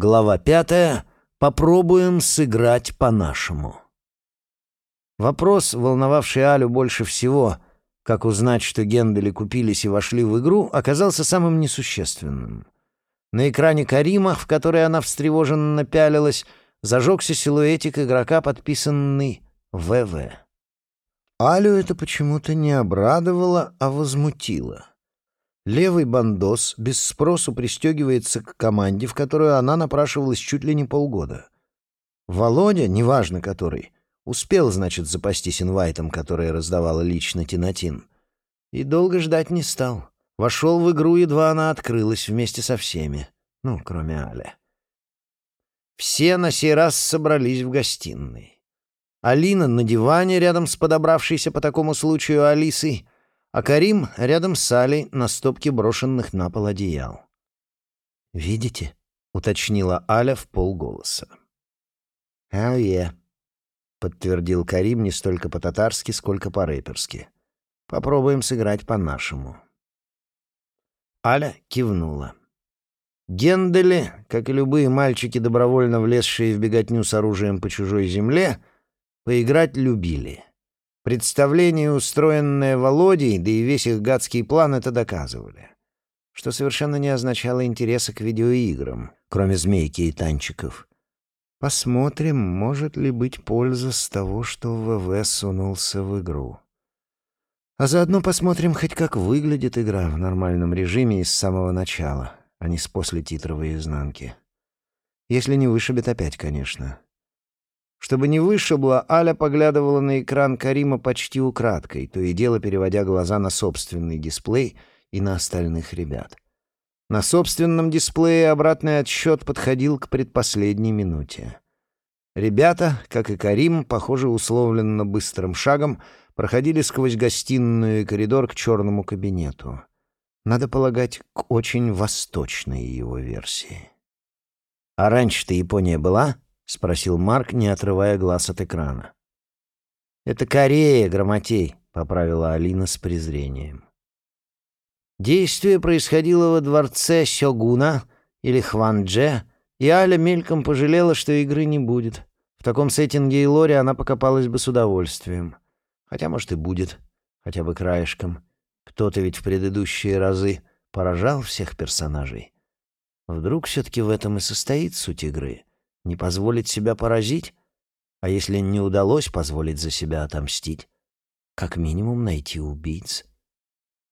Глава пятая. Попробуем сыграть по-нашему. Вопрос, волновавший Алю больше всего, как узнать, что Гендели купились и вошли в игру, оказался самым несущественным. На экране Карима, в который она встревоженно пялилась, зажегся силуэтик игрока, подписанный «ВВ». Алю это почему-то не обрадовало, а возмутило. Левый бандос без спросу пристегивается к команде, в которую она напрашивалась чуть ли не полгода. Володя, неважно который, успел, значит, запастись инвайтом, который раздавала лично Тинатин. И долго ждать не стал. Вошел в игру, едва она открылась, вместе со всеми. Ну, кроме Аля. Все на сей раз собрались в гостиной. Алина на диване рядом с подобравшейся по такому случаю Алисой — а Карим рядом с Алей на стопке брошенных на пол одеял. «Видите?» — уточнила Аля в полголоса. «Ае», — подтвердил Карим не столько по-татарски, сколько по-рэперски. «Попробуем сыграть по-нашему». Аля кивнула. Гендели, как и любые мальчики, добровольно влезшие в беготню с оружием по чужой земле, поиграть любили — Представление, устроенное Володей, да и весь их гадский план это доказывали. Что совершенно не означало интереса к видеоиграм, кроме змейки и танчиков. Посмотрим, может ли быть польза с того, что ВВ сунулся в игру. А заодно посмотрим хоть как выглядит игра в нормальном режиме и с самого начала, а не с после титровой изнанки. Если не вышибет опять, конечно. Чтобы не вышибло, Аля поглядывала на экран Карима почти украдкой, то и дело переводя глаза на собственный дисплей и на остальных ребят. На собственном дисплее обратный отсчет подходил к предпоследней минуте. Ребята, как и Карим, похоже, условленно быстрым шагом, проходили сквозь гостиную и коридор к черному кабинету. Надо полагать, к очень восточной его версии. «А раньше-то Япония была?» — спросил Марк, не отрывая глаз от экрана. «Это Корея, Громотей», — поправила Алина с презрением. Действие происходило во дворце Сёгуна или Хвандже, и Аля мельком пожалела, что игры не будет. В таком сеттинге и лоре она покопалась бы с удовольствием. Хотя, может, и будет, хотя бы краешком. Кто-то ведь в предыдущие разы поражал всех персонажей. Вдруг все-таки в этом и состоит суть игры — не позволить себя поразить? А если не удалось позволить за себя отомстить? Как минимум найти убийц.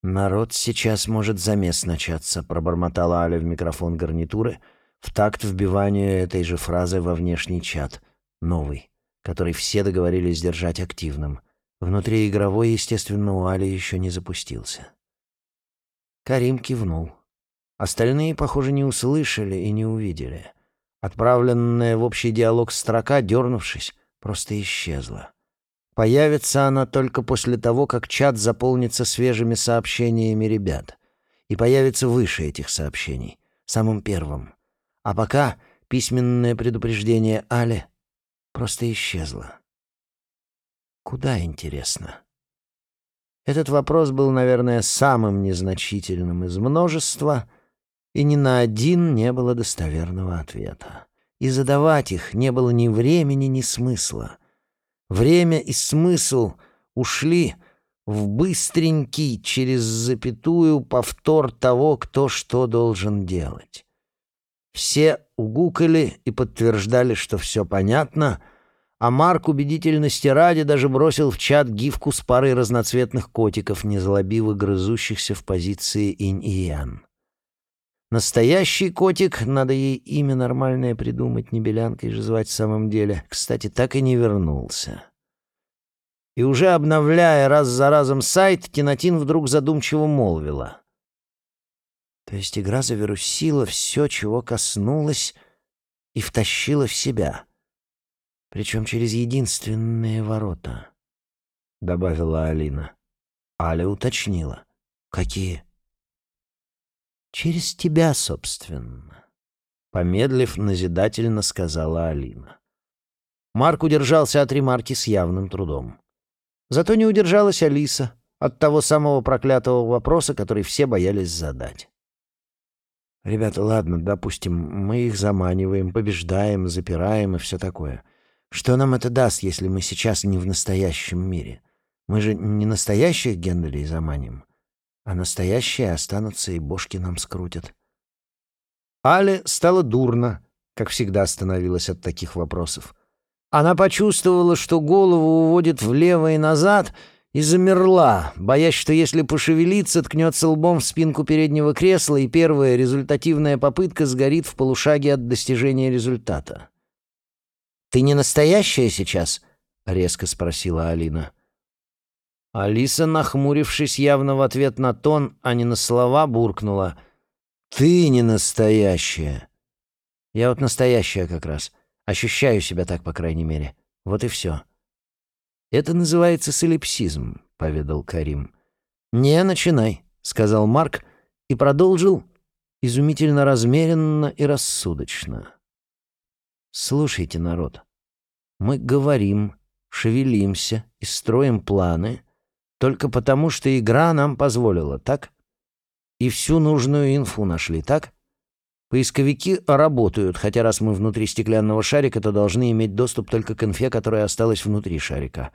«Народ сейчас может замес начаться», — пробормотала Аля в микрофон гарнитуры, в такт вбиванию этой же фразы во внешний чат. Новый, который все договорились держать активным. Внутри игровой, естественно, у Али еще не запустился. Карим кивнул. Остальные, похоже, не услышали и не увидели. Отправленная в общий диалог строка, дернувшись, просто исчезла. Появится она только после того, как чат заполнится свежими сообщениями ребят. И появится выше этих сообщений, самым первым. А пока письменное предупреждение Але просто исчезло. Куда, интересно? Этот вопрос был, наверное, самым незначительным из множества — и ни на один не было достоверного ответа. И задавать их не было ни времени, ни смысла. Время и смысл ушли в быстренький через запятую повтор того, кто что должен делать. Все угукали и подтверждали, что все понятно, а Марк убедительности ради даже бросил в чат гифку с парой разноцветных котиков, незлобиво грызущихся в позиции инь и ян. Настоящий котик, надо ей имя нормальное придумать, не белянкой же звать в самом деле, кстати, так и не вернулся. И уже обновляя раз за разом сайт, Тинатин вдруг задумчиво молвила. То есть игра завирусила все, чего коснулась, и втащила в себя. Причем через единственные ворота, — добавила Алина. Аля уточнила. Какие? Через тебя, собственно. Помедлив, назидательно сказала Алина. Марк удержался от ремарки с явным трудом. Зато не удержалась Алиса от того самого проклятого вопроса, который все боялись задать. Ребята, ладно, допустим, мы их заманиваем, побеждаем, запираем и все такое. Что нам это даст, если мы сейчас не в настоящем мире? Мы же не настоящих Генделей заманим, а настоящие останутся и бошки нам скрутят. Але стало дурно, как всегда становилось от таких вопросов. Она почувствовала, что голову уводит влево и назад — и замерла, боясь, что если пошевелиться, ткнется лбом в спинку переднего кресла, и первая результативная попытка сгорит в полушаге от достижения результата. «Ты не настоящая сейчас?» — резко спросила Алина. Алиса, нахмурившись явно в ответ на тон, а не на слова, буркнула. «Ты не настоящая!» «Я вот настоящая как раз. Ощущаю себя так, по крайней мере. Вот и все». «Это называется солипсизм», — поведал Карим. «Не начинай», — сказал Марк и продолжил изумительно размеренно и рассудочно. «Слушайте, народ, мы говорим, шевелимся и строим планы только потому, что игра нам позволила, так? И всю нужную инфу нашли, так? Поисковики работают, хотя раз мы внутри стеклянного шарика, то должны иметь доступ только к инфе, которая осталась внутри шарика.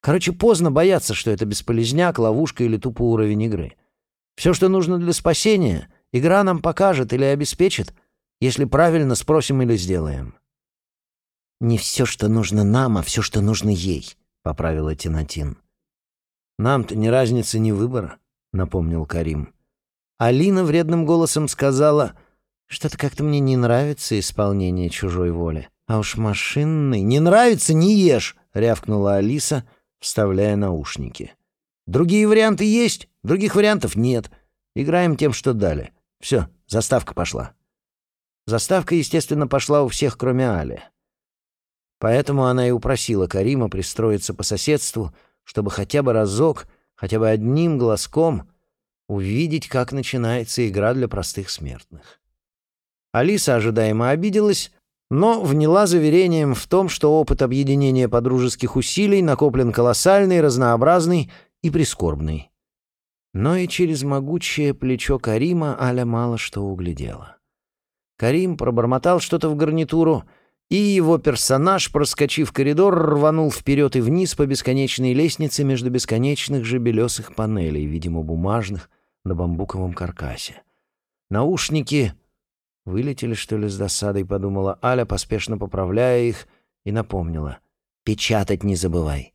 Короче, поздно бояться, что это бесполезняк, ловушка или тупо уровень игры. Все, что нужно для спасения, игра нам покажет или обеспечит, если правильно спросим или сделаем. «Не все, что нужно нам, а все, что нужно ей», — поправила Тинатин. «Нам-то ни разницы, ни выбора», — напомнил Карим. Алина вредным голосом сказала — что-то как-то мне не нравится исполнение чужой воли. А уж машинный... Не нравится — не ешь!» — рявкнула Алиса, вставляя наушники. «Другие варианты есть, других вариантов нет. Играем тем, что дали. Все, заставка пошла». Заставка, естественно, пошла у всех, кроме Али. Поэтому она и упросила Карима пристроиться по соседству, чтобы хотя бы разок, хотя бы одним глазком увидеть, как начинается игра для простых смертных. Алиса ожидаемо обиделась, но вняла заверением в том, что опыт объединения подружеских усилий накоплен колоссальный, разнообразный и прискорбный. Но и через могучее плечо Карима Аля мало что углядела. Карим пробормотал что-то в гарнитуру, и его персонаж, проскочив коридор, рванул вперед и вниз по бесконечной лестнице между бесконечных же белесых панелей, видимо, бумажных, на бамбуковом каркасе. Наушники Вылетели, что ли, с досадой, подумала Аля, поспешно поправляя их, и напомнила. «Печатать не забывай».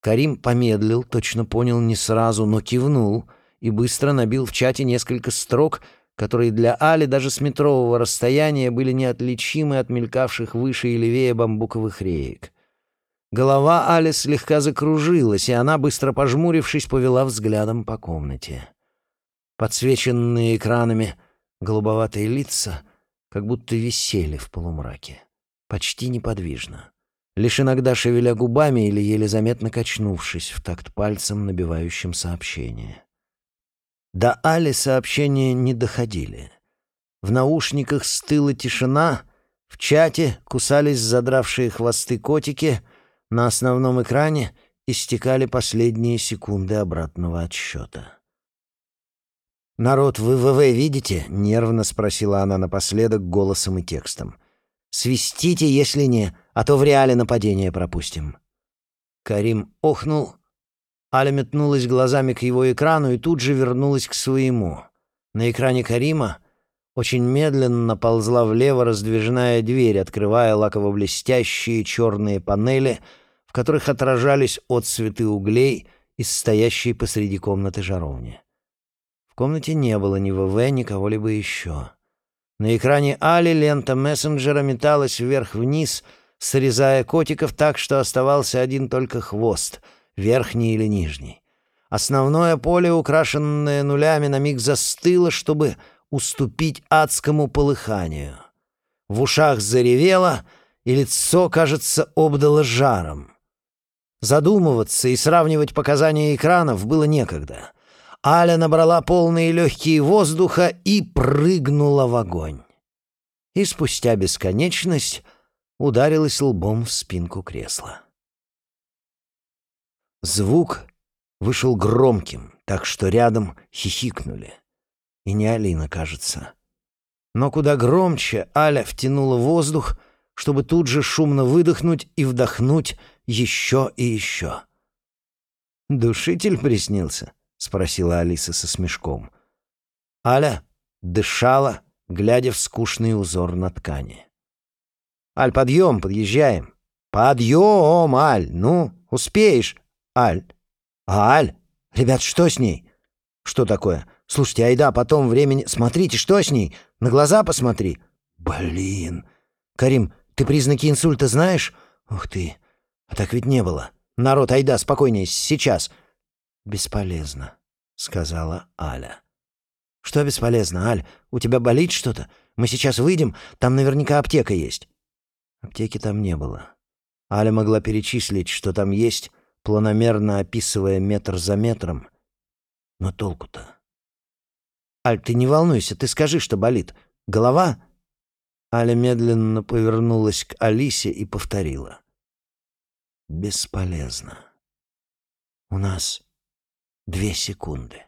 Карим помедлил, точно понял не сразу, но кивнул и быстро набил в чате несколько строк, которые для Али даже с метрового расстояния были неотличимы от мелькавших выше и левее бамбуковых реек. Голова Али слегка закружилась, и она, быстро пожмурившись, повела взглядом по комнате. Подсвеченные экранами — Голубоватые лица как будто висели в полумраке, почти неподвижно, лишь иногда шевеля губами или еле заметно качнувшись в такт пальцем, набивающим сообщение. До Али сообщения не доходили. В наушниках стыла тишина, в чате кусались задравшие хвосты котики, на основном экране истекали последние секунды обратного отсчета. «Народ, вы ВВ видите?» — нервно спросила она напоследок голосом и текстом. «Свистите, если не, а то в реале нападение пропустим». Карим охнул. Аля метнулась глазами к его экрану и тут же вернулась к своему. На экране Карима очень медленно ползла влево раздвижная дверь, открывая лаково-блестящие черные панели, в которых отражались отцветы углей из стоящей посреди комнаты жаровни. В комнате не было ни ВВ, ни кого-либо еще. На экране Али лента мессенджера металась вверх-вниз, срезая котиков так, что оставался один только хвост, верхний или нижний. Основное поле, украшенное нулями, на миг застыло, чтобы уступить адскому полыханию. В ушах заревело, и лицо, кажется, обдало жаром. Задумываться и сравнивать показания экранов было некогда. Аля набрала полные легкие воздуха и прыгнула в огонь. И спустя бесконечность ударилась лбом в спинку кресла. Звук вышел громким, так что рядом хихикнули. И не Алина, кажется. Но куда громче Аля втянула воздух, чтобы тут же шумно выдохнуть и вдохнуть еще и еще. «Душитель приснился?» — спросила Алиса со смешком. Аля дышала, глядя в скучный узор на ткани. «Аль, подъем, подъезжаем!» «Подъем, Аль! Ну, успеешь, Аль!» «Аль! Ребят, что с ней?» «Что такое? Слушайте, айда, потом времени... Смотрите, что с ней? На глаза посмотри!» «Блин! Карим, ты признаки инсульта знаешь? Ух ты! А так ведь не было!» «Народ, айда, спокойнее, сейчас!» «Бесполезно», — сказала Аля. «Что бесполезно, Аль? У тебя болит что-то? Мы сейчас выйдем, там наверняка аптека есть». Аптеки там не было. Аля могла перечислить, что там есть, планомерно описывая метр за метром. Но толку-то? «Аль, ты не волнуйся, ты скажи, что болит. Голова?» Аля медленно повернулась к Алисе и повторила бесполезно. У нас две секунды.